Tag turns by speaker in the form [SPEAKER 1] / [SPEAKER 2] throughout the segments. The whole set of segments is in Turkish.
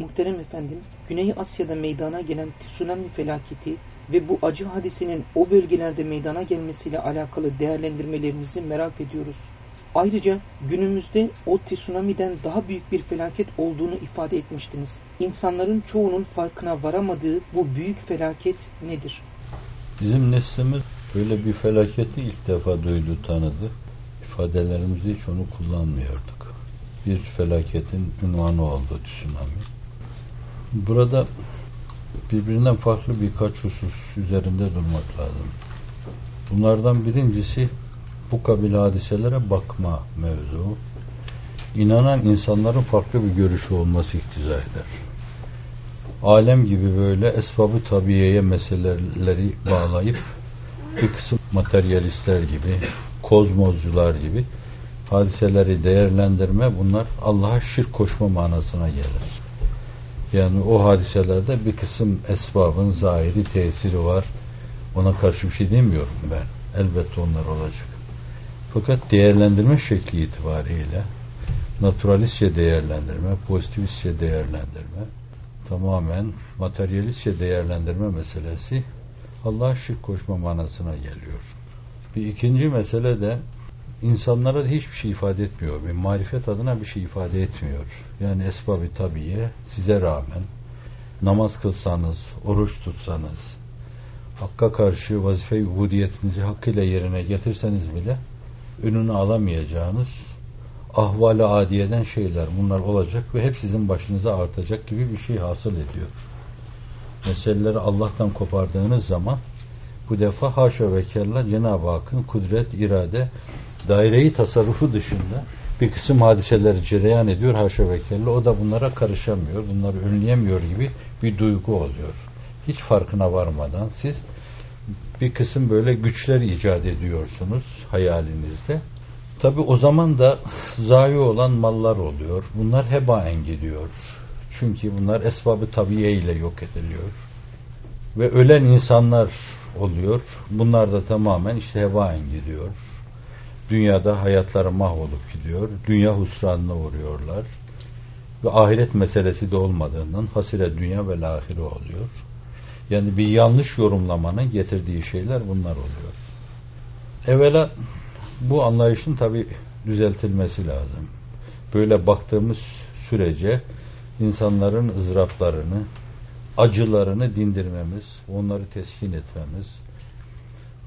[SPEAKER 1] Muhterem efendim, Güney Asya'da meydana gelen tsunami felaketi ve bu acı hadisenin o bölgelerde meydana gelmesiyle alakalı değerlendirmelerinizi merak ediyoruz. Ayrıca günümüzde o tsunami'den daha büyük bir felaket olduğunu ifade etmiştiniz. İnsanların çoğunun farkına varamadığı bu büyük felaket nedir?
[SPEAKER 2] Bizim neslimiz böyle bir felaketi ilk defa duydu, tanıdı. İfadelerimizde hiç onu kullanmıyorduk. Bir felaketin ünvanı oldu tsunami. Burada birbirinden farklı birkaç husus üzerinde durmak lazım. Bunlardan birincisi bu kabil hadiselere bakma mevzu. İnanan insanların farklı bir görüşü olması iktiza eder. Alem gibi böyle esbabı tabiyeye meseleleri bağlayıp bir kısım materyalistler gibi, kozmozcular gibi hadiseleri değerlendirme bunlar Allah'a şirk koşma manasına gelir. Yani o hadiselerde bir kısım esbabın zahiri tesiri var. Ona karşı bir şey demiyorum ben. Elbette onlar olacak. Fakat değerlendirme şekli itibariyle naturalistçe değerlendirme, pozitivistçe değerlendirme, tamamen materyalistçe değerlendirme meselesi Allah'a şirk koşma manasına geliyor. Bir ikinci mesele de insanlara hiçbir şey ifade etmiyor. Bir marifet adına bir şey ifade etmiyor. Yani esbabı tabiye size rağmen namaz kılsanız, oruç tutsanız, Hakka karşı vazife-i ubudiyetinizi hakkıyla yerine getirseniz bile önünü alamayacağınız ahval-i adiyeden şeyler bunlar olacak ve hep sizin başınıza artacak gibi bir şey hasıl ediyor. Meseleleri Allah'tan kopardığınız zaman bu defa haşa ve kella Cenab-ı Hakk'ın kudret, irade, daireyi tasarrufu dışında bir kısım hadiseleri cereyan ediyor haşa ve kella. O da bunlara karışamıyor, bunları önleyemiyor gibi bir duygu oluyor. Hiç farkına varmadan siz bir kısım böyle güçler icat ediyorsunuz hayalinizde. Tabi o zaman da zayi olan mallar oluyor. Bunlar hebaen gidiyor. Çünkü bunlar esbabı tabiye ile yok ediliyor. Ve ölen insanlar oluyor. Bunlar da tamamen işte hebaen gidiyor. Dünyada hayatları mahvolup gidiyor. Dünya husranına uğruyorlar. Ve ahiret meselesi de olmadığından hasire dünya ve lahire oluyor. Yani bir yanlış yorumlamanın getirdiği şeyler bunlar oluyor. Evvela bu anlayışın tabi düzeltilmesi lazım. Böyle baktığımız sürece insanların ızdıraplarını, acılarını dindirmemiz, onları teskin etmemiz,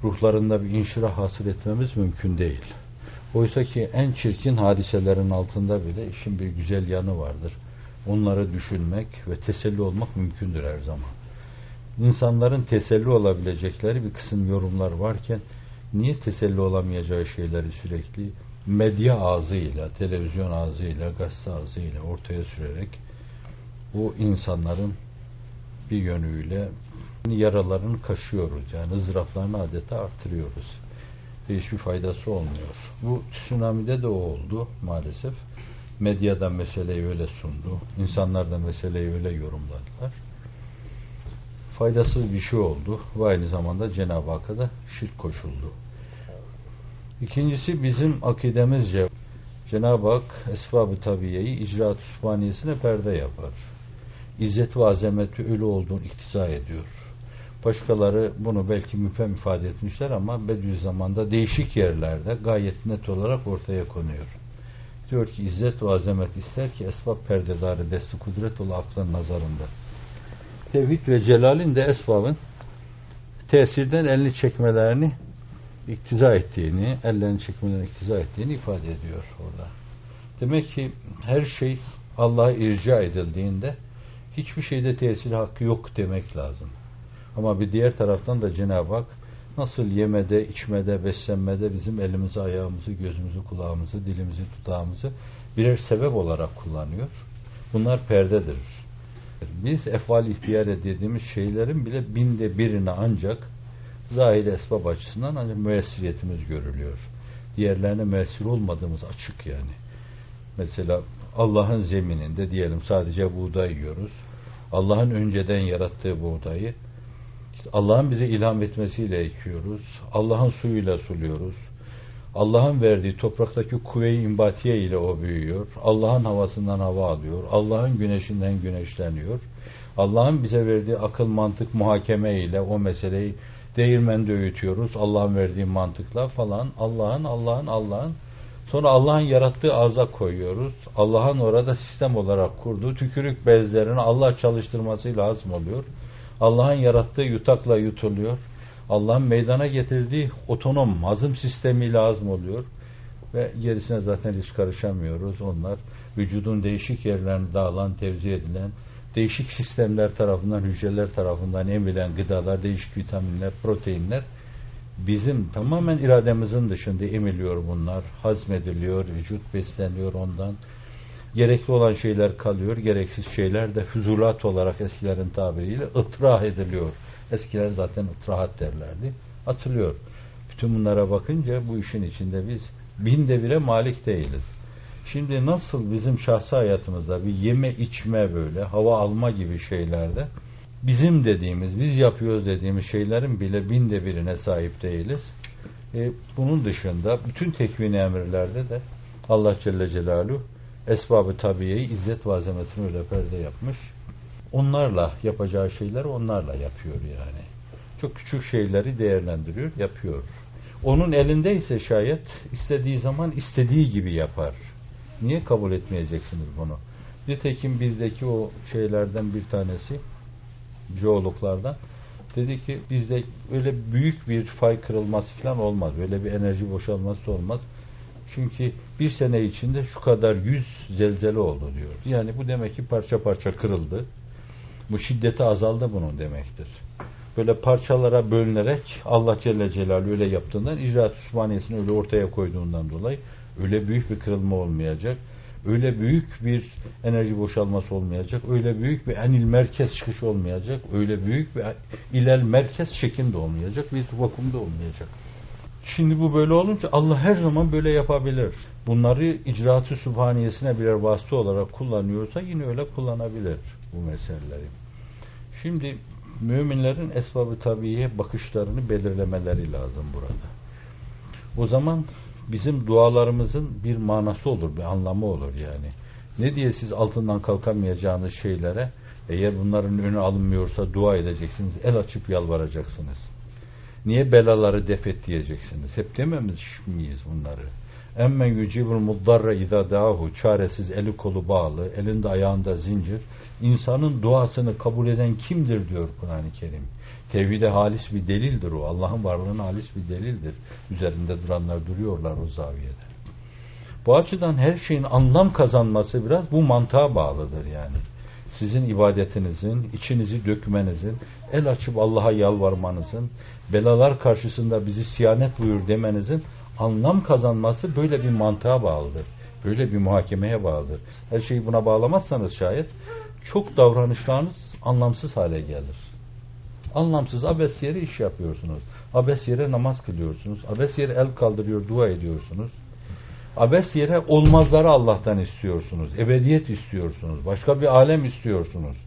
[SPEAKER 2] ruhlarında bir inşirah hasıl etmemiz mümkün değil. Oysa ki en çirkin hadiselerin altında bile işin bir güzel yanı vardır. Onları düşünmek ve teselli olmak mümkündür her zaman. İnsanların teselli olabilecekleri bir kısım yorumlar varken niye teselli olamayacağı şeyleri sürekli medya ağzıyla, televizyon ağzıyla, gazete ağzıyla ortaya sürerek bu insanların bir yönüyle yaralarını kaşıyoruz. Yani ızdıraplarını adeta artırıyoruz. Ve hiçbir faydası olmuyor. Bu tsunami'de de o oldu maalesef. Medyada meseleyi öyle sundu. İnsanlar da meseleyi öyle yorumladılar. Faydasız bir şey oldu. Ve aynı zamanda Cenab-ı Hakk'a da şirk koşuldu. İkincisi bizim akidemizce Cenab-ı Hak esbab-ı tabiyeyi icraat sübhaniyesine perde yapar. İzzet ve azameti ölü olduğunu iktiza ediyor. Başkaları bunu belki müfem ifade etmişler ama Bediüzzaman'da değişik yerlerde gayet net olarak ortaya konuyor. Diyor ki izzet ve azamet ister ki esbab perdedarı desti kudret ol aklın nazarında. Tevhid ve celalin de esbabın tesirden elini çekmelerini iktiza ettiğini, ellerini çekmelerini iktiza ettiğini ifade ediyor orada. Demek ki her şey Allah'a irca edildiğinde hiçbir şeyde tesir hakkı yok demek lazım. Ama bir diğer taraftan da Cenab-ı Hak nasıl yemede, içmede, beslenmede bizim elimizi, ayağımızı, gözümüzü, kulağımızı, dilimizi, tutağımızı birer sebep olarak kullanıyor. Bunlar perdedir. Biz efval ihtiyar dediğimiz şeylerin bile binde birine ancak zahir esbab açısından ancak müessiriyetimiz görülüyor. Diğerlerine müessir olmadığımız açık yani. Mesela Allah'ın zemininde diyelim sadece buğday yiyoruz. Allah'ın önceden yarattığı buğdayı Allah'ın bize ilham etmesiyle ekiyoruz. Allah'ın suyuyla suluyoruz. Allah'ın verdiği topraktaki kuvve-i imbatiye ile o büyüyor. Allah'ın havasından hava alıyor. Allah'ın güneşinden güneşleniyor. Allah'ın bize verdiği akıl, mantık, muhakeme ile o meseleyi değirmende öğütüyoruz. Allah'ın verdiği mantıkla falan. Allah'ın, Allah'ın, Allah'ın. Sonra Allah'ın yarattığı arza koyuyoruz. Allah'ın orada sistem olarak kurduğu tükürük bezlerini Allah çalıştırmasıyla hazm oluyor. Allah'ın yarattığı yutakla yutuluyor. Allah'ın meydana getirdiği otonom hazım sistemiyle hazm oluyor. Ve gerisine zaten hiç karışamıyoruz. Onlar vücudun değişik yerlerine dağılan, tevzi edilen, değişik sistemler tarafından, hücreler tarafından emilen gıdalar, değişik vitaminler, proteinler bizim tamamen irademizin dışında emiliyor bunlar. Hazmediliyor, vücut besleniyor ondan. Gerekli olan şeyler kalıyor, gereksiz şeyler de füzulat olarak eskilerin tabiriyle ıtrah ediliyor. Eskiler zaten ıtrahat derlerdi. Atılıyor. Bütün bunlara bakınca bu işin içinde biz binde bire malik değiliz. Şimdi nasıl bizim şahsi hayatımızda bir yeme içme böyle hava alma gibi şeylerde bizim dediğimiz, biz yapıyoruz dediğimiz şeylerin bile binde birine sahip değiliz. E, bunun dışında bütün tekvini emirlerde de Allah Celle Celaluhu esbabı tabiyeyi izzet ve azametini öyle perde yapmış. Onlarla yapacağı şeyleri onlarla yapıyor yani. Çok küçük şeyleri değerlendiriyor, yapıyor. Onun elindeyse şayet istediği zaman istediği gibi yapar. Niye kabul etmeyeceksiniz bunu? Nitekim bizdeki o şeylerden bir tanesi coğluklardan dedi ki bizde öyle büyük bir fay kırılması falan olmaz. Öyle bir enerji boşalması olmaz. Çünkü bir sene içinde şu kadar yüz zelzele oldu diyor. Yani bu demek ki parça parça kırıldı. Bu şiddeti azaldı bunun demektir. Böyle parçalara bölünerek Allah Celle Celaluhu öyle yaptığından icraat Osmaniyesini öyle ortaya koyduğundan dolayı öyle büyük bir kırılma olmayacak. Öyle büyük bir enerji boşalması olmayacak. Öyle büyük bir enil merkez çıkış olmayacak. Öyle büyük bir ilel merkez şeklinde olmayacak. Bir vakumda olmayacak. Şimdi bu böyle olunca Allah her zaman böyle yapabilir. Bunları icraatı sübhaniyesine birer vasıta olarak kullanıyorsa yine öyle kullanabilir bu meseleleri. Şimdi müminlerin esbabı tabiiye bakışlarını belirlemeleri lazım burada. O zaman bizim dualarımızın bir manası olur, bir anlamı olur yani. Ne diye siz altından kalkamayacağınız şeylere eğer bunların önü alınmıyorsa dua edeceksiniz, el açıp yalvaracaksınız. Niye belaları defet diyeceksiniz? Hep dememiş miyiz bunları? Emmen yücibul muddarra izâ dâhu çaresiz eli kolu bağlı, elinde ayağında zincir. İnsanın duasını kabul eden kimdir diyor Kur'an-ı Kerim. Tevhide halis bir delildir o. Allah'ın varlığına halis bir delildir. Üzerinde duranlar duruyorlar o zaviyede. Bu açıdan her şeyin anlam kazanması biraz bu mantığa bağlıdır yani. Sizin ibadetinizin, içinizi dökmenizin, el açıp Allah'a yalvarmanızın, belalar karşısında bizi siyanet buyur demenizin anlam kazanması böyle bir mantığa bağlıdır. Böyle bir muhakemeye bağlıdır. Her şeyi buna bağlamazsanız şayet çok davranışlarınız anlamsız hale gelir. Anlamsız abes yere iş yapıyorsunuz. Abes yere namaz kılıyorsunuz. Abes yere el kaldırıyor, dua ediyorsunuz. Abes yere olmazları Allah'tan istiyorsunuz. Ebediyet istiyorsunuz. Başka bir alem istiyorsunuz.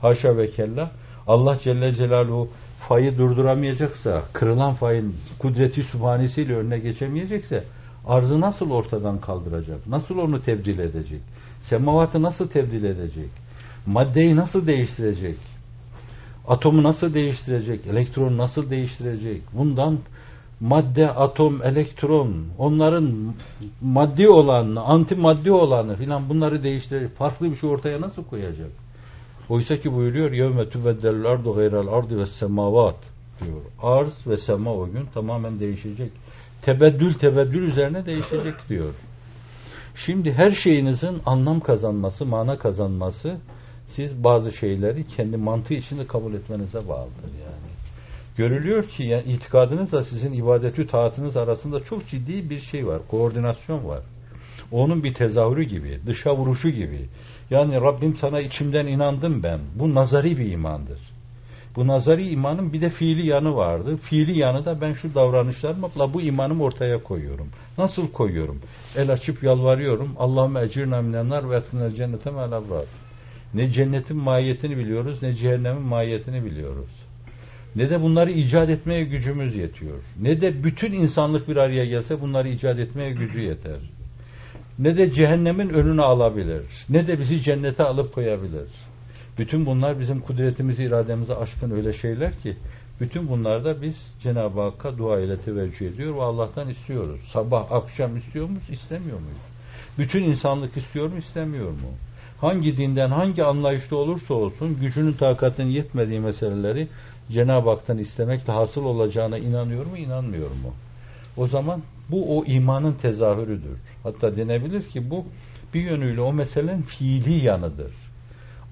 [SPEAKER 2] Haşa ve kella. Allah Celle Celaluhu fayı durduramayacaksa, kırılan fayın kudreti sübhanesiyle önüne geçemeyecekse arzı nasıl ortadan kaldıracak? Nasıl onu tebdil edecek? Semavatı nasıl tebdil edecek? Maddeyi nasıl değiştirecek? Atomu nasıl değiştirecek? Elektronu nasıl değiştirecek? Bundan madde, atom, elektron, onların maddi olanı, anti maddi olanı filan bunları değiştirecek. Farklı bir şey ortaya nasıl koyacak? Oysa ki buyuruyor yevme tüveddelül ardu gayral ardı ve semavat diyor. Arz ve sema o gün tamamen değişecek. Tebeddül tebeddül üzerine değişecek diyor. Şimdi her şeyinizin anlam kazanması, mana kazanması siz bazı şeyleri kendi mantığı içinde kabul etmenize bağlıdır yani. Görülüyor ki yani itikadınızla sizin ibadetü taatınız arasında çok ciddi bir şey var. Koordinasyon var. Onun bir tezahürü gibi, dışa vuruşu gibi. Yani Rabbim sana içimden inandım ben. Bu nazari bir imandır. Bu nazari imanın bir de fiili yanı vardı. Fiili yanı da ben şu davranışlarımla bu imanımı ortaya koyuyorum. Nasıl koyuyorum? El açıp yalvarıyorum. Allahümme ecirna minennar ve etkinel cennete melabrar. Ne cennetin mahiyetini biliyoruz ne cehennemin mahiyetini biliyoruz. Ne de bunları icat etmeye gücümüz yetiyor. Ne de bütün insanlık bir araya gelse bunları icat etmeye gücü yeter. Ne de cehennemin önünü alabilir. Ne de bizi cennete alıp koyabilir. Bütün bunlar bizim kudretimizi, irademizi aşkın öyle şeyler ki bütün bunlarda biz Cenab-ı Hakk'a dua ile teveccüh ediyor ve Allah'tan istiyoruz. Sabah, akşam istiyor muyuz, istemiyor muyuz? Bütün insanlık istiyor mu, istemiyor mu? Hangi dinden, hangi anlayışta olursa olsun gücünün takatının yetmediği meseleleri Cenab-ı Hak'tan istemekle hasıl olacağına inanıyor mu, inanmıyor mu? O zaman bu o imanın tezahürüdür. Hatta denebilir ki bu bir yönüyle o meselenin fiili yanıdır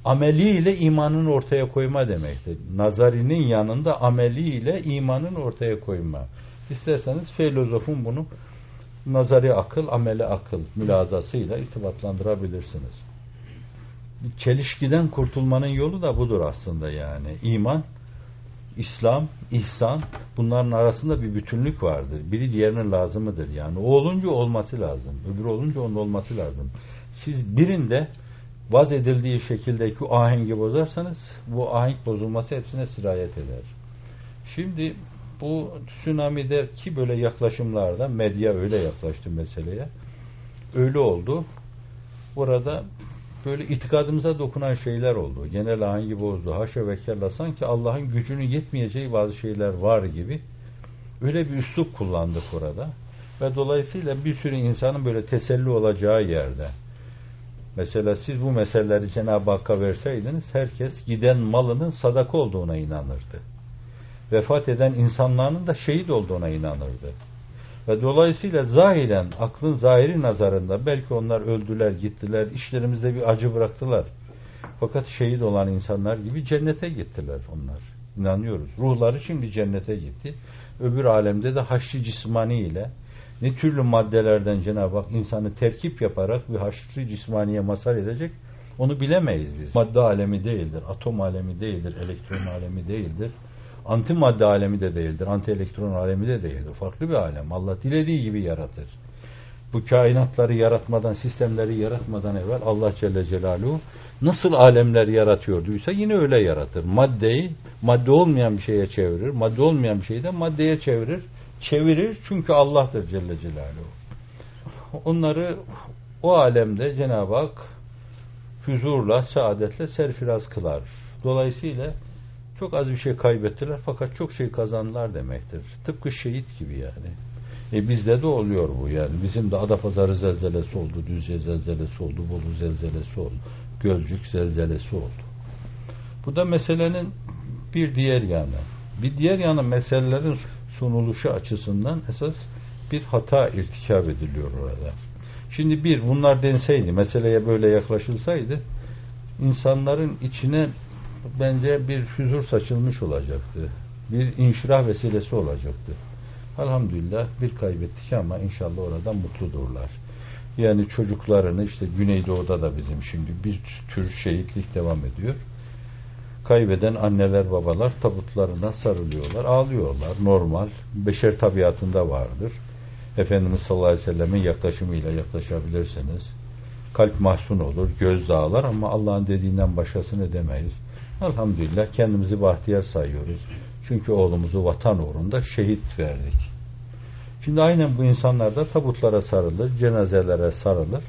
[SPEAKER 2] ameliyle imanın ortaya koyma demektir. Nazarinin yanında ameliyle imanın ortaya koyma. İsterseniz filozofun bunu nazari akıl, ameli akıl mülazasıyla irtibatlandırabilirsiniz. Çelişkiden kurtulmanın yolu da budur aslında yani. İman, İslam, ihsan bunların arasında bir bütünlük vardır. Biri diğerinin lazımıdır yani. O olunca olması lazım. Öbürü olunca onun olması lazım. Siz birinde vaz edildiği şekildeki ahengi bozarsanız bu ahenk bozulması hepsine sirayet eder. Şimdi bu tsunami'deki böyle yaklaşımlarda medya öyle yaklaştı meseleye. Öyle oldu. Burada böyle itikadımıza dokunan şeyler oldu. Genel ahengi bozdu. Haşa ve kella sanki Allah'ın gücünün yetmeyeceği bazı şeyler var gibi öyle bir üslup kullandık orada. Ve dolayısıyla bir sürü insanın böyle teselli olacağı yerde Mesela siz bu meseleleri Cenab-ı Hakk'a verseydiniz herkes giden malının sadaka olduğuna inanırdı. Vefat eden insanların da şehit olduğuna inanırdı. Ve dolayısıyla zahiren, aklın zahiri nazarında belki onlar öldüler, gittiler, işlerimizde bir acı bıraktılar. Fakat şehit olan insanlar gibi cennete gittiler onlar. İnanıyoruz. Ruhları şimdi cennete gitti. Öbür alemde de haşri cismani ile ne türlü maddelerden Cenab-ı Hak insanı terkip yaparak bir haşrı cismaniye masal edecek onu bilemeyiz biz. Madde alemi değildir, atom alemi değildir, elektron alemi değildir. Antimadde alemi de değildir, anti elektron alemi de değildir. Farklı bir alem. Allah dilediği gibi yaratır. Bu kainatları yaratmadan, sistemleri yaratmadan evvel Allah Celle Celaluhu nasıl alemler yaratıyorduysa yine öyle yaratır. Maddeyi madde olmayan bir şeye çevirir, madde olmayan bir şeyi de maddeye çevirir çevirir çünkü Allah'tır Celle Celaluhu. Onları o alemde Cenab-ı Hak huzurla, saadetle serfiraz kılar. Dolayısıyla çok az bir şey kaybettiler fakat çok şey kazandılar demektir. Tıpkı şehit gibi yani. E bizde de oluyor bu yani. Bizim de Adapazarı zelzelesi oldu, Düzce zelzelesi oldu, Bolu zelzelesi oldu, Gölcük zelzelesi oldu. Bu da meselenin bir diğer yanı. Bir diğer yanı meselelerin sunuluşu açısından esas bir hata irtikab ediliyor orada. Şimdi bir bunlar denseydi, meseleye böyle yaklaşılsaydı insanların içine bence bir huzur saçılmış olacaktı. Bir inşirah vesilesi olacaktı. Elhamdülillah bir kaybettik ama inşallah orada mutludurlar. Yani çocuklarını işte Güneydoğu'da da bizim şimdi bir tür şehitlik devam ediyor kaybeden anneler babalar tabutlarına sarılıyorlar, ağlıyorlar. Normal, beşer tabiatında vardır. Efendimiz sallallahu aleyhi ve sellemin yaklaşımıyla yaklaşabilirsiniz. Kalp mahzun olur, göz dağlar ama Allah'ın dediğinden başkasını demeyiz. Elhamdülillah kendimizi bahtiyar sayıyoruz. Çünkü oğlumuzu vatan uğrunda şehit verdik. Şimdi aynen bu insanlar da tabutlara sarılır, cenazelere sarılır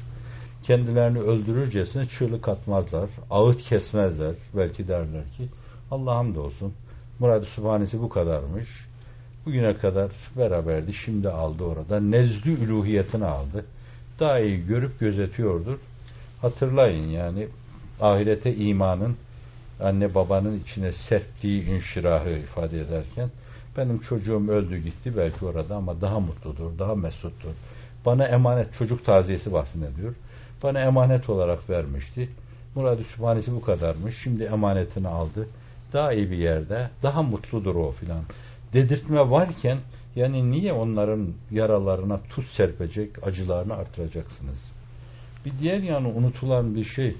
[SPEAKER 2] kendilerini öldürürcesine çığlık atmazlar, ağıt kesmezler. Belki derler ki Allah hamdolsun Murad-ı Sübhanesi bu kadarmış. Bugüne kadar beraberdi. Şimdi aldı orada. Nezdü üluhiyetini aldı. Daha iyi görüp gözetiyordur. Hatırlayın yani ahirete imanın anne babanın içine serptiği inşirahı ifade ederken benim çocuğum öldü gitti belki orada ama daha mutludur, daha mesuttur. Bana emanet çocuk taziyesi bahsediyor. Bana emanet olarak vermişti. Murad-ı Sübhanesi bu kadarmış. Şimdi emanetini aldı. Daha iyi bir yerde. Daha mutludur o filan. Dedirtme varken yani niye onların yaralarına tuz serpecek, acılarını artıracaksınız? Bir diğer yanı unutulan bir şey.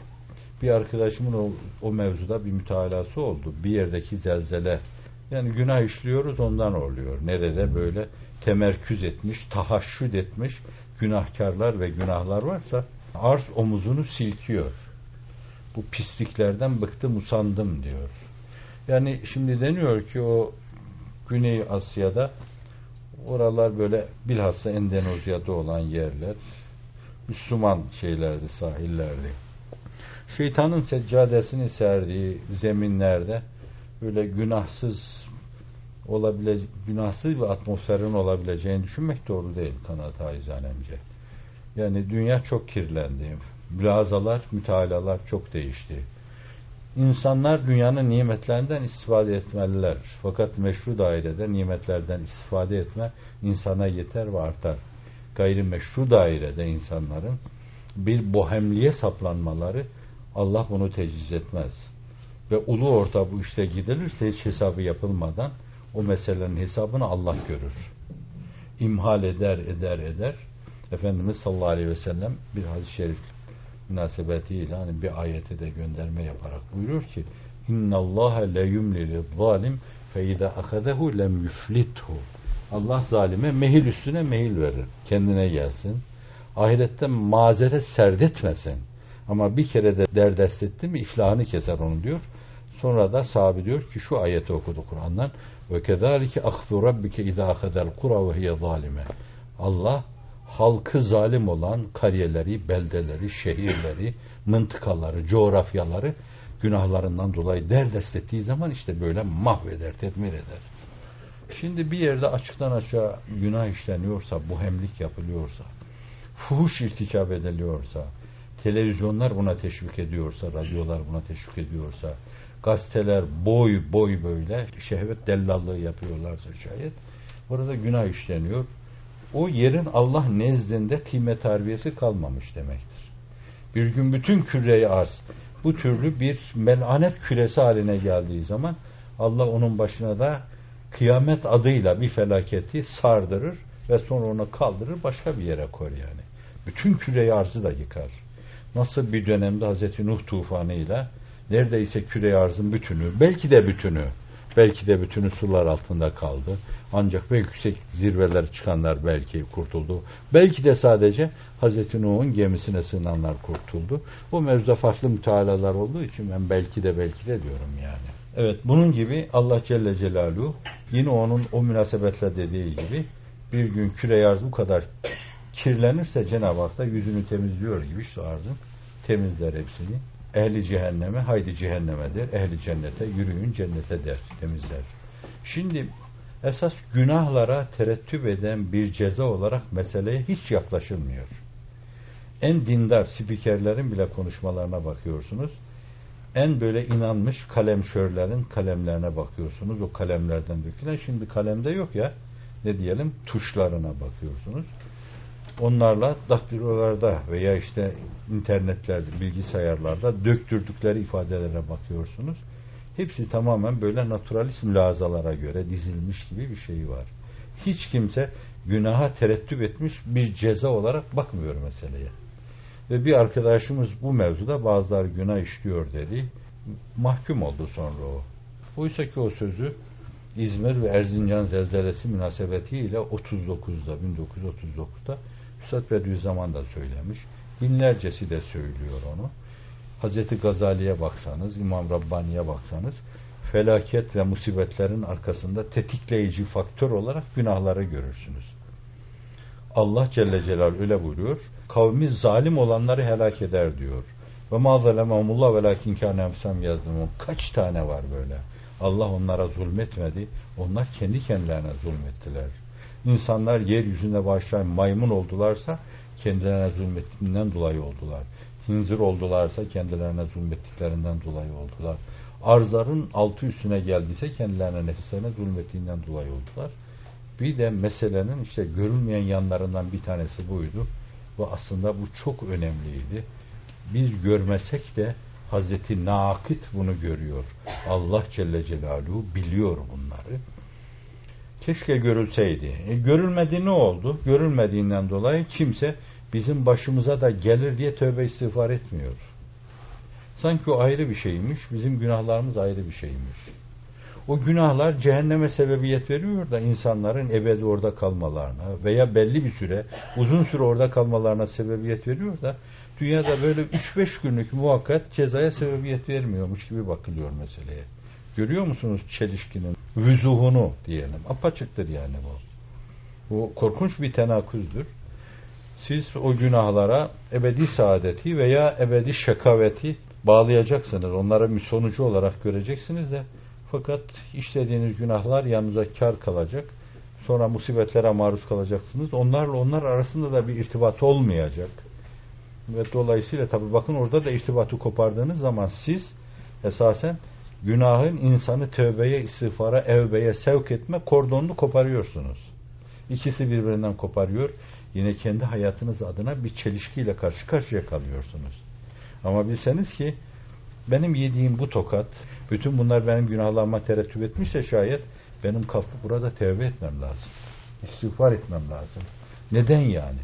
[SPEAKER 2] Bir arkadaşımın o, o mevzuda bir mütalası oldu. Bir yerdeki zelzele. Yani günah işliyoruz ondan oluyor. Nerede böyle temerküz etmiş, tahaşşüd etmiş günahkarlar ve günahlar varsa arz omuzunu silkiyor. Bu pisliklerden bıktım usandım diyor. Yani şimdi deniyor ki o Güney Asya'da oralar böyle bilhassa Endonezya'da olan yerler Müslüman şeylerdi, sahillerdi. Şeytanın seccadesini serdiği zeminlerde böyle günahsız olabile günahsız bir atmosferin olabileceğini düşünmek doğru değil kanaat haizanemce. Yani dünya çok kirlendi. Mülazalar, mütalalar çok değişti. İnsanlar dünyanın nimetlerinden istifade etmeliler. Fakat meşru dairede nimetlerden istifade etme insana yeter ve artar. Gayrimeşru dairede insanların bir bohemliğe saplanmaları Allah bunu teciz etmez. Ve ulu orta bu işte gidilirse hiç hesabı yapılmadan o meselenin hesabını Allah görür. İmhal eder, eder, eder. Efendimiz sallallahu aleyhi ve sellem bir hadis-i şerif münasebetiyle hani bir ayete de gönderme yaparak buyuruyor ki le yumli zalim fe iza akadehu lem yuflithu. Allah zalime mehil üstüne mehil verir. Kendine gelsin. Ahirette mazeret serdetmesin. Ama bir kere de derdest etti mi iflahını keser onu diyor. Sonra da sahabe diyor ki şu ayeti okudu Kur'an'dan ve kezalike ahzu rabbike iza akadel kura ve hiye zalime. Allah halkı zalim olan kariyeleri, beldeleri, şehirleri, mıntıkaları, coğrafyaları günahlarından dolayı derdest ettiği zaman işte böyle mahveder, tedmir eder. Şimdi bir yerde açıktan açığa günah işleniyorsa, bu hemlik yapılıyorsa, fuhuş irtikap ediliyorsa, televizyonlar buna teşvik ediyorsa, radyolar buna teşvik ediyorsa, gazeteler boy boy böyle şehvet dellallığı yapıyorlarsa şayet, burada günah işleniyor o yerin Allah nezdinde kıymet harbiyesi kalmamış demektir. Bir gün bütün küreyi arz bu türlü bir melanet küresi haline geldiği zaman Allah onun başına da kıyamet adıyla bir felaketi sardırır ve sonra onu kaldırır başka bir yere koyar yani. Bütün küreyi arzı da yıkar. Nasıl bir dönemde Hazreti Nuh tufanıyla neredeyse küre arzın bütünü, belki de bütünü Belki de bütünü sular altında kaldı. Ancak belki yüksek zirveler çıkanlar belki kurtuldu. Belki de sadece Hazreti Nuh'un gemisine sığınanlar kurtuldu. Bu mevzuda farklı mütealalar olduğu için ben belki de belki de diyorum yani. Evet bunun gibi Allah Celle Celaluhu yine onun o münasebetle dediği gibi bir gün küre arz bu kadar kirlenirse Cenab-ı Hak da yüzünü temizliyor gibi şu arzın temizler hepsini. Ehli cehenneme haydi cehenneme der. Ehli cennete yürüyün cennete der. Temizler. Şimdi esas günahlara terettüp eden bir ceza olarak meseleye hiç yaklaşılmıyor. En dindar spikerlerin bile konuşmalarına bakıyorsunuz. En böyle inanmış kalemşörlerin kalemlerine bakıyorsunuz. O kalemlerden dökülen şimdi kalemde yok ya ne diyelim tuşlarına bakıyorsunuz onlarla daktilolarda veya işte internetlerde, bilgisayarlarda döktürdükleri ifadelere bakıyorsunuz. Hepsi tamamen böyle naturalist mülazalara göre dizilmiş gibi bir şey var. Hiç kimse günaha terettüp etmiş bir ceza olarak bakmıyor meseleye. Ve bir arkadaşımız bu mevzuda bazılar günah işliyor dedi. Mahkum oldu sonra o. Oysa ki o sözü İzmir ve Erzincan zelzelesi münasebetiyle 39'da 1939'da Üstad Bediüzzaman da söylemiş. Binlercesi de söylüyor onu. Hazreti Gazali'ye baksanız, İmam Rabbani'ye baksanız felaket ve musibetlerin arkasında tetikleyici faktör olarak günahları görürsünüz. Allah Celle Celal öyle buyuruyor. Kavmi zalim olanları helak eder diyor. Ve ma zalemahumullah ve lakin yazdım. Kaç tane var böyle? Allah onlara zulmetmedi. Onlar kendi kendilerine zulmettiler insanlar yeryüzünde başlayan maymun oldularsa kendilerine zulmettiğinden dolayı oldular. Hinzir oldularsa kendilerine zulmettiklerinden dolayı oldular. Arzların altı üstüne geldiyse kendilerine nefislerine zulmettiğinden dolayı oldular. Bir de meselenin işte görülmeyen yanlarından bir tanesi buydu. Ve aslında bu çok önemliydi. Biz görmesek de Hazreti Nakit bunu görüyor. Allah Celle Celaluhu biliyor bunları. Keşke görülseydi. E, görülmedi ne oldu? Görülmediğinden dolayı kimse bizim başımıza da gelir diye tövbe istiğfar etmiyor. Sanki o ayrı bir şeymiş, bizim günahlarımız ayrı bir şeymiş. O günahlar cehenneme sebebiyet veriyor da insanların ebedi orada kalmalarına veya belli bir süre, uzun süre orada kalmalarına sebebiyet veriyor da dünyada böyle 3-5 günlük muhakkak cezaya sebebiyet vermiyormuş gibi bakılıyor meseleye. Görüyor musunuz çelişkinin vüzuhunu diyelim. Apaçıktır yani bu. Bu korkunç bir tenaküzdür. Siz o günahlara ebedi saadeti veya ebedi şakaveti bağlayacaksınız. Onlara bir sonucu olarak göreceksiniz de fakat işlediğiniz günahlar yanınıza kar kalacak. Sonra musibetlere maruz kalacaksınız. Onlarla onlar arasında da bir irtibat olmayacak. Ve dolayısıyla tabi bakın orada da irtibatı kopardığınız zaman siz esasen günahın insanı tövbeye, istiğfara, evbeye sevk etme kordonunu koparıyorsunuz. İkisi birbirinden koparıyor. Yine kendi hayatınız adına bir çelişkiyle karşı karşıya kalıyorsunuz. Ama bilseniz ki benim yediğim bu tokat, bütün bunlar benim günahlarıma terettüp etmişse şayet benim kalkıp burada tevbe etmem lazım. İstiğfar etmem lazım. Neden yani?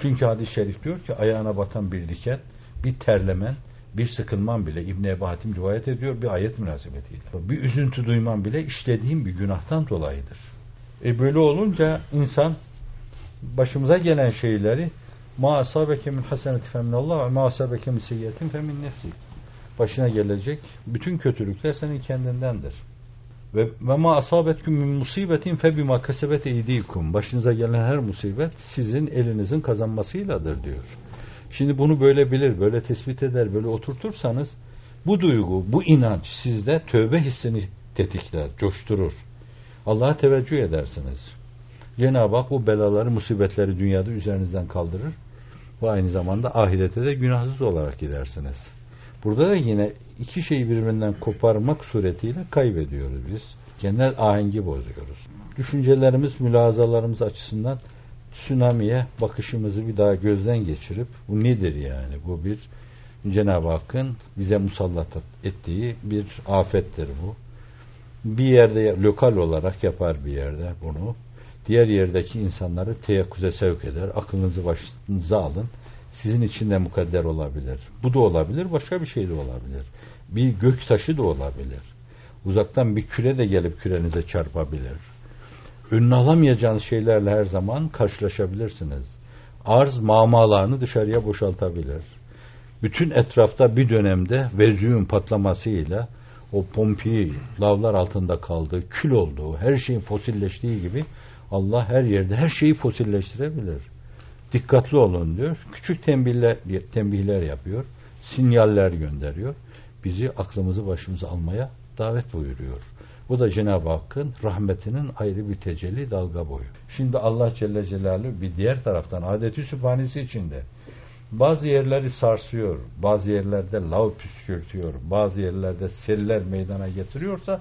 [SPEAKER 2] Çünkü hadis-i şerif diyor ki ayağına batan bir diken, bir terlemen, bir sıkılman bile İbn Ebu Hatim rivayet ediyor bir ayet münasebetiyle. Bir üzüntü duyman bile işlediğim bir günahtan dolayıdır. E böyle olunca insan başımıza gelen şeyleri ma asabeke min haseneti feminallah ve ma asabeke min seyyiyetin femin nefsi. Başına gelecek bütün kötülükler senin kendindendir. Ve ve ma asabetkum min musibetin fe bima kasebet. Başınıza gelen her musibet sizin elinizin kazanmasıyladır diyor. Şimdi bunu böyle bilir, böyle tespit eder, böyle oturtursanız bu duygu, bu inanç sizde tövbe hissini tetikler, coşturur. Allah'a teveccüh edersiniz. Cenab-ı Hak bu belaları, musibetleri dünyada üzerinizden kaldırır. Ve aynı zamanda ahirete de günahsız olarak gidersiniz. Burada da yine iki şeyi birbirinden koparmak suretiyle kaybediyoruz biz. Genel ahengi bozuyoruz. Düşüncelerimiz, mülazalarımız açısından tsunami'ye bakışımızı bir daha gözden geçirip bu nedir yani? Bu bir Cenab-ı Hakk'ın bize musallat ettiği bir afettir bu. Bir yerde lokal olarak yapar bir yerde bunu. Diğer yerdeki insanları teyakkuze sevk eder. Aklınızı başınıza alın. Sizin için de mukadder olabilir. Bu da olabilir, başka bir şey de olabilir. Bir gök taşı da olabilir. Uzaktan bir küre de gelip kürenize çarpabilir önüne alamayacağınız şeylerle her zaman karşılaşabilirsiniz. Arz mamalarını dışarıya boşaltabilir. Bütün etrafta bir dönemde Vezüv'ün patlamasıyla o Pompi lavlar altında kaldığı, kül olduğu, her şeyin fosilleştiği gibi Allah her yerde her şeyi fosilleştirebilir. Dikkatli olun diyor. Küçük tembihler, tembihler yapıyor. Sinyaller gönderiyor. Bizi aklımızı başımıza almaya davet buyuruyor. Bu da Cenab-ı Hakk'ın rahmetinin ayrı bir tecelli dalga boyu. Şimdi Allah Celle Celaluhu bir diğer taraftan adeti sübhanesi içinde bazı yerleri sarsıyor, bazı yerlerde lav püskürtüyor, bazı yerlerde seller meydana getiriyorsa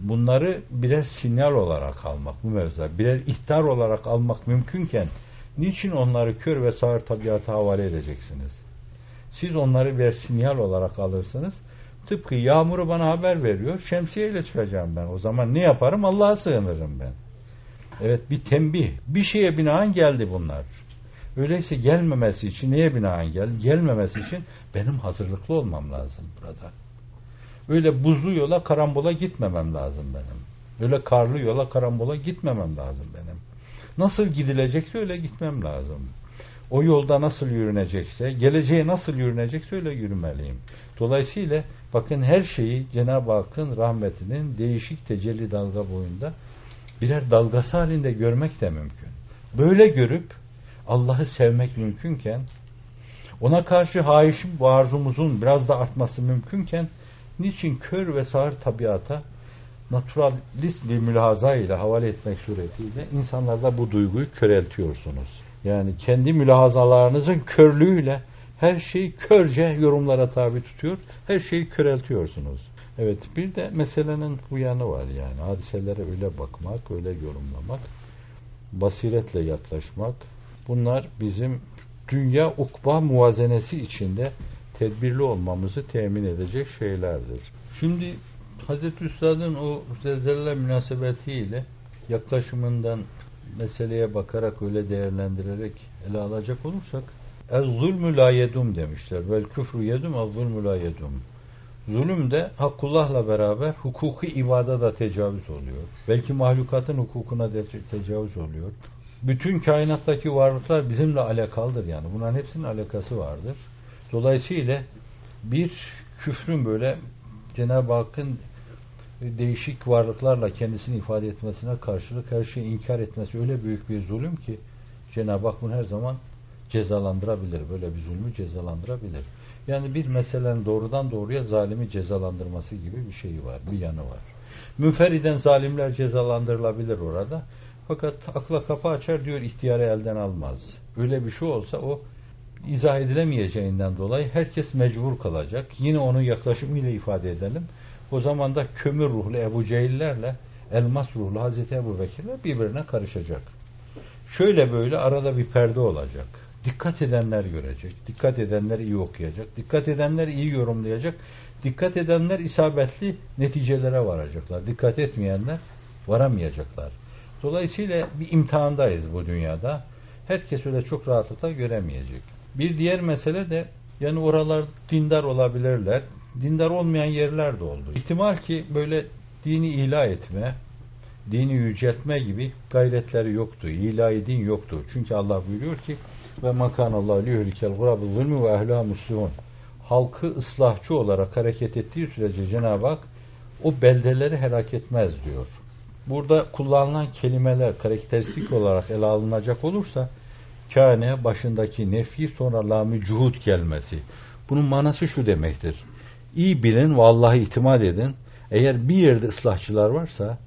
[SPEAKER 2] bunları birer sinyal olarak almak bu mevzuda, birer ihtar olarak almak mümkünken niçin onları kör ve sağır tabiata havale edeceksiniz? Siz onları bir sinyal olarak alırsınız Tıpkı yağmuru bana haber veriyor. Şemsiyeyle çıkacağım ben. O zaman ne yaparım? Allah'a sığınırım ben. Evet bir tembih. Bir şeye binaen geldi bunlar. Öyleyse gelmemesi için neye binaen geldi? Gelmemesi için benim hazırlıklı olmam lazım burada. Öyle buzlu yola karambola gitmemem lazım benim. Öyle karlı yola karambola gitmemem lazım benim. Nasıl gidilecekse öyle gitmem lazım. O yolda nasıl yürünecekse, geleceğe nasıl yürünecekse öyle yürümeliyim. Dolayısıyla bakın her şeyi Cenab-ı Hakk'ın rahmetinin değişik tecelli dalga boyunda birer dalgası halinde görmek de mümkün. Böyle görüp Allah'ı sevmek mümkünken ona karşı haişim bu arzumuzun biraz da artması mümkünken niçin kör ve sağır tabiata naturalist bir mülahaza ile havale etmek suretiyle insanlarda bu duyguyu köreltiyorsunuz. Yani kendi mülahazalarınızın körlüğüyle her şeyi körce yorumlara tabi tutuyor. Her şeyi köreltiyorsunuz. Evet bir de meselenin bu yanı var yani. Hadiselere öyle bakmak, öyle yorumlamak, basiretle yaklaşmak. Bunlar bizim dünya ukba muvazenesi içinde tedbirli olmamızı temin edecek şeylerdir. Şimdi Hazreti Üstad'ın o zelzele münasebetiyle yaklaşımından meseleye bakarak öyle değerlendirerek ele alacak olursak El zulmü la yedum demişler. Vel küfrü yedum el zulmü la yedum. Zulüm de Hakkullah'la beraber hukuki ibada da tecavüz oluyor. Belki mahlukatın hukukuna de tecavüz oluyor. Bütün kainattaki varlıklar bizimle alakalıdır yani. Bunların hepsinin alakası vardır. Dolayısıyla bir küfrün böyle Cenab-ı Hakk'ın değişik varlıklarla kendisini ifade etmesine karşılık her şeyi inkar etmesi öyle büyük bir zulüm ki Cenab-ı Hak bunu her zaman cezalandırabilir. Böyle bir zulmü cezalandırabilir. Yani bir meselenin doğrudan doğruya zalimi cezalandırması gibi bir şeyi var, bir yanı var. Münferiden zalimler cezalandırılabilir orada. Fakat akla kapı açar diyor ihtiyarı elden almaz. Öyle bir şey olsa o izah edilemeyeceğinden dolayı herkes mecbur kalacak. Yine onun yaklaşımıyla ifade edelim. O zaman da kömür ruhlu Ebu Cehillerle elmas ruhlu Hazreti Ebu Bekir'le birbirine karışacak. Şöyle böyle arada bir perde olacak. Dikkat edenler görecek. Dikkat edenler iyi okuyacak. Dikkat edenler iyi yorumlayacak. Dikkat edenler isabetli neticelere varacaklar. Dikkat etmeyenler varamayacaklar. Dolayısıyla bir imtihandayız bu dünyada. Herkes öyle çok rahatlıkla göremeyecek. Bir diğer mesele de yani oralar dindar olabilirler. Dindar olmayan yerler de oldu. İhtimal ki böyle dini ilah etme, dini yüceltme gibi gayretleri yoktu. İlahi din yoktu. Çünkü Allah buyuruyor ki ve makanallahu liyuhlikel gurabı zulmü ve ehla muslimun. Halkı ıslahçı olarak hareket ettiği sürece Cenab-ı Hak o beldeleri helak etmez diyor. Burada kullanılan kelimeler karakteristik olarak ele alınacak olursa kâne başındaki nefi sonra lami cuhud gelmesi. Bunun manası şu demektir. İyi bilin ve Allah'a itimat edin. Eğer bir yerde ıslahçılar varsa,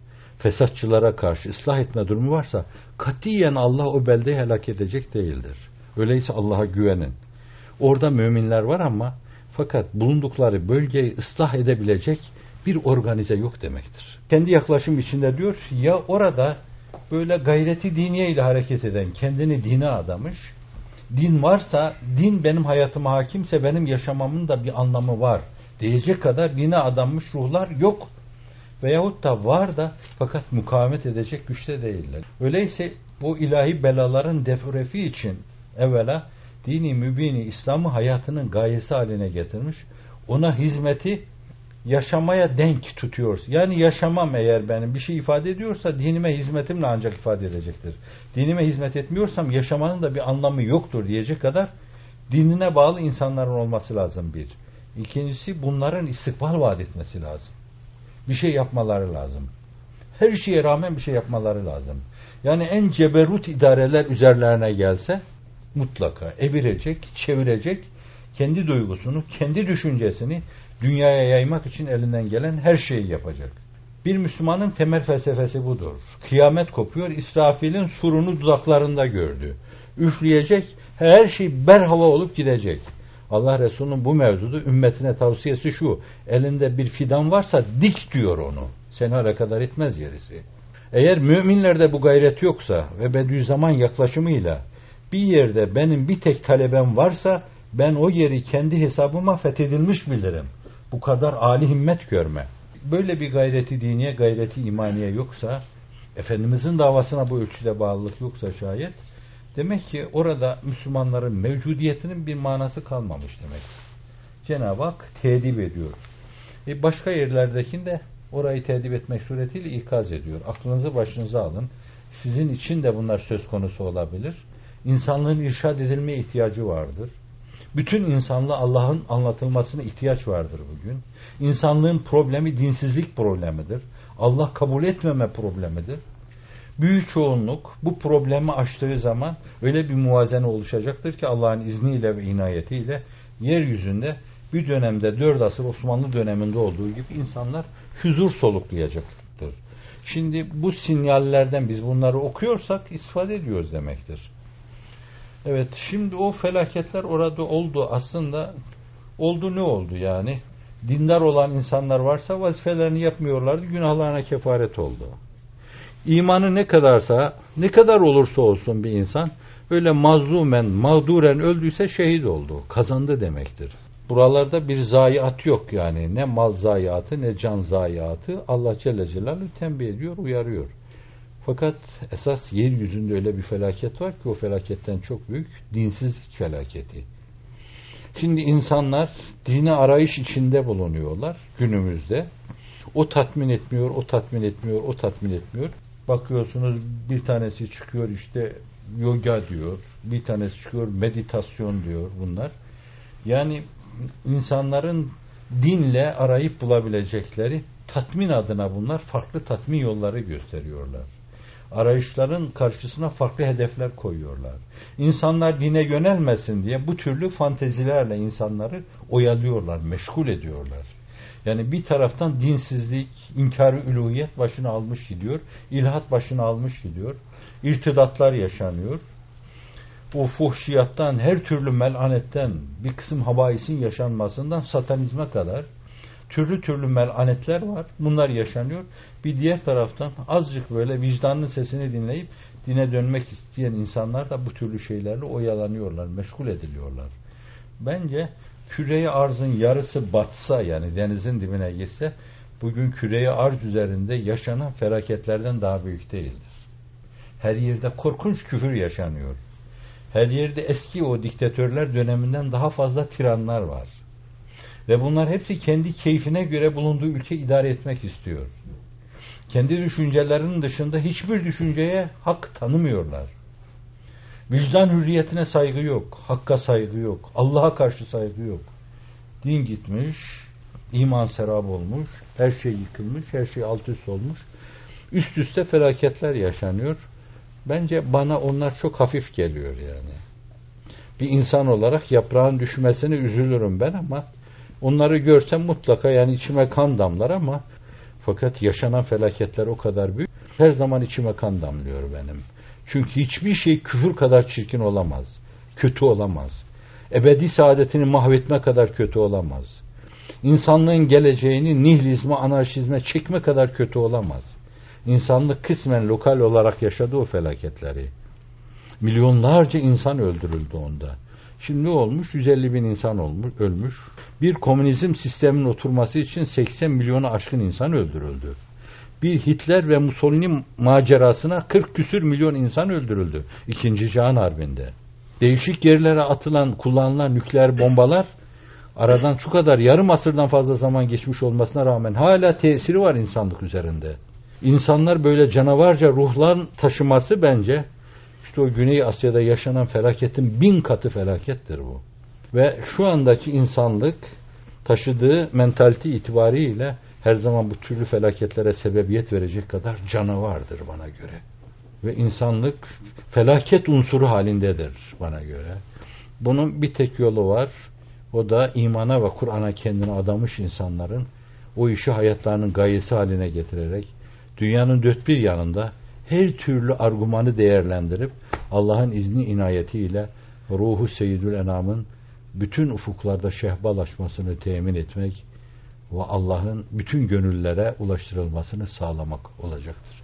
[SPEAKER 2] fesatçılara karşı ıslah etme durumu varsa, katiyen Allah o beldeyi helak edecek değildir. Öyleyse Allah'a güvenin. Orada müminler var ama fakat bulundukları bölgeyi ıslah edebilecek bir organize yok demektir. Kendi yaklaşım içinde diyor ya orada böyle gayreti diniye ile hareket eden, kendini dine adamış, din varsa, din benim hayatıma hakimse benim yaşamamın da bir anlamı var diyecek kadar dine adanmış ruhlar yok. Veyahut da var da fakat mukavemet edecek güçte değiller. Öyleyse bu ilahi belaların defrefi için evvela dini mübini İslam'ı hayatının gayesi haline getirmiş. Ona hizmeti yaşamaya denk tutuyor. Yani yaşamam eğer benim bir şey ifade ediyorsa dinime hizmetimle ancak ifade edecektir. Dinime hizmet etmiyorsam yaşamanın da bir anlamı yoktur diyecek kadar dinine bağlı insanların olması lazım bir. İkincisi bunların istikbal vaat etmesi lazım. Bir şey yapmaları lazım. Her şeye rağmen bir şey yapmaları lazım. Yani en ceberut idareler üzerlerine gelse mutlaka evirecek, çevirecek, kendi duygusunu, kendi düşüncesini dünyaya yaymak için elinden gelen her şeyi yapacak. Bir Müslümanın temel felsefesi budur. Kıyamet kopuyor, İsrafil'in surunu dudaklarında gördü. Üfleyecek, her şey berhava olup gidecek. Allah Resulü'nün bu mevzuda ümmetine tavsiyesi şu. Elinde bir fidan varsa dik diyor onu. Seni alakadar etmez gerisi. Eğer müminlerde bu gayret yoksa ve Bediüzzaman yaklaşımıyla bir yerde benim bir tek talebem varsa ben o yeri kendi hesabıma fethedilmiş bilirim. Bu kadar âli himmet görme. Böyle bir gayreti diniye, gayreti imaniye yoksa, Efendimizin davasına bu ölçüde bağlılık yoksa şayet, demek ki orada Müslümanların mevcudiyetinin bir manası kalmamış demek. Cenab-ı Hak tedip ediyor. E başka yerlerdekinde orayı tedip etmek suretiyle ikaz ediyor. Aklınızı başınıza alın. Sizin için de bunlar söz konusu olabilir. İnsanlığın irşad edilmeye ihtiyacı vardır. Bütün insanlığa Allah'ın anlatılmasına ihtiyaç vardır bugün. İnsanlığın problemi dinsizlik problemidir. Allah kabul etmeme problemidir. Büyük çoğunluk bu problemi aştığı zaman öyle bir muvazene oluşacaktır ki Allah'ın izniyle ve inayetiyle yeryüzünde bir dönemde dört asır Osmanlı döneminde olduğu gibi insanlar huzur soluklayacaktır. Şimdi bu sinyallerden biz bunları okuyorsak istifade ediyoruz demektir. Evet şimdi o felaketler orada oldu aslında oldu ne oldu yani dindar olan insanlar varsa vazifelerini yapmıyorlardı günahlarına kefaret oldu. İmanı ne kadarsa ne kadar olursa olsun bir insan öyle mazlumen mağduren öldüyse şehit oldu kazandı demektir. Buralarda bir zayiat yok yani ne mal zayiatı ne can zayiatı Allah Celle Celaluhu tembih ediyor uyarıyor. Fakat esas yeryüzünde öyle bir felaket var ki o felaketten çok büyük dinsizlik felaketi. Şimdi insanlar dini arayış içinde bulunuyorlar günümüzde. O tatmin etmiyor, o tatmin etmiyor, o tatmin etmiyor. Bakıyorsunuz bir tanesi çıkıyor işte yoga diyor, bir tanesi çıkıyor meditasyon diyor bunlar. Yani insanların dinle arayıp bulabilecekleri tatmin adına bunlar farklı tatmin yolları gösteriyorlar. Arayışların karşısına farklı hedefler koyuyorlar. İnsanlar dine yönelmesin diye bu türlü fantezilerle insanları oyalıyorlar, meşgul ediyorlar. Yani bir taraftan dinsizlik, inkarı üluhiyet başını almış gidiyor, ilhat başını almış gidiyor, irtidatlar yaşanıyor. O fuhşiyattan, her türlü melanetten, bir kısım habaisin yaşanmasından satanizme kadar türlü türlü melanetler var. Bunlar yaşanıyor. Bir diğer taraftan azıcık böyle vicdanın sesini dinleyip dine dönmek isteyen insanlar da bu türlü şeylerle oyalanıyorlar, meşgul ediliyorlar. Bence küreyi arzın yarısı batsa yani denizin dibine gitse bugün küreyi arz üzerinde yaşanan felaketlerden daha büyük değildir. Her yerde korkunç küfür yaşanıyor. Her yerde eski o diktatörler döneminden daha fazla tiranlar var. Ve bunlar hepsi kendi keyfine göre bulunduğu ülke idare etmek istiyor. Kendi düşüncelerinin dışında hiçbir düşünceye hak tanımıyorlar. Vicdan hürriyetine saygı yok, hakka saygı yok, Allah'a karşı saygı yok. Din gitmiş, iman serap olmuş, her şey yıkılmış, her şey alt üst olmuş. Üst üste felaketler yaşanıyor. Bence bana onlar çok hafif geliyor yani. Bir insan olarak yaprağın düşmesine üzülürüm ben ama onları görsem mutlaka yani içime kan damlar ama fakat yaşanan felaketler o kadar büyük. Her zaman içime kan damlıyor benim. Çünkü hiçbir şey küfür kadar çirkin olamaz. Kötü olamaz. Ebedi saadetini mahvetme kadar kötü olamaz. İnsanlığın geleceğini nihilizme, anarşizme çekme kadar kötü olamaz. İnsanlık kısmen lokal olarak yaşadı o felaketleri. Milyonlarca insan öldürüldü onda. Şimdi ne olmuş? 150 bin insan olmuş, ölmüş. Bir komünizm sistemin oturması için 80 milyonu aşkın insan öldürüldü. Bir Hitler ve Mussolini macerasına 40 küsür milyon insan öldürüldü. İkinci Cihan Harbi'nde. Değişik yerlere atılan, kullanılan nükleer bombalar aradan şu kadar yarım asırdan fazla zaman geçmiş olmasına rağmen hala tesiri var insanlık üzerinde. İnsanlar böyle canavarca ruhlar taşıması bence işte o Güney Asya'da yaşanan felaketin bin katı felakettir bu. Ve şu andaki insanlık taşıdığı mentalite itibariyle her zaman bu türlü felaketlere sebebiyet verecek kadar canavardır bana göre. Ve insanlık felaket unsuru halindedir bana göre. Bunun bir tek yolu var. O da imana ve Kur'an'a kendini adamış insanların o işi hayatlarının gayesi haline getirerek dünyanın dört bir yanında her türlü argümanı değerlendirip Allah'ın izni inayetiyle ruhu seyyidül enamın bütün ufuklarda şehbalaşmasını temin etmek ve Allah'ın bütün gönüllere ulaştırılmasını sağlamak olacaktır.